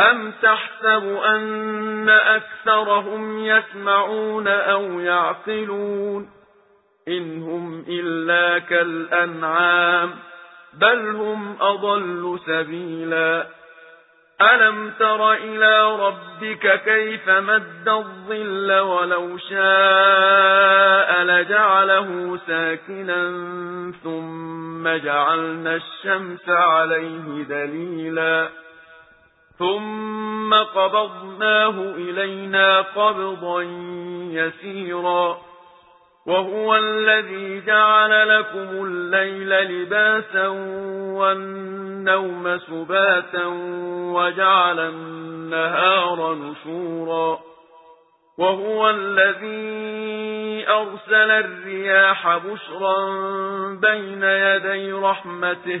أَمْ تَحْسَبُ أَنَّ أَكْثَرَهُمْ يَسْمَعُونَ أَوْ يَعْقِلُونَ إِنْ هُمْ إِلَّا كَالْأَنْعَامِ بَلْ هُمْ أَضَلُّ سَبِيلًا أَلَمْ تَرَ إِلَى رَبِّكَ كَيْفَ مَدَّ الظِّلَّ وَلَوْ شَاءَ لَجَعَلَهُ سَاكِنًا ثُمَّ جَعَلْنَا الشَّمْسَ عَلَيْهِ دَلِيلًا ثُمَّ قَبَضْنَاهُ إِلَيْنَا قَبْضًا يَسِيرًا وَهُوَ الَّذِي جَعَلَ لَكُمُ اللَّيْلَ لِبَاسًا وَالنَّوْمَ سُبَاتًا وَجَعَلَ النَّهَارَ نُشُورًا وَهُوَ الَّذِي أَرْسَلَ الرِّيَاحَ بُشْرًا بَيْنَ يَدَيْ رَحْمَتِهِ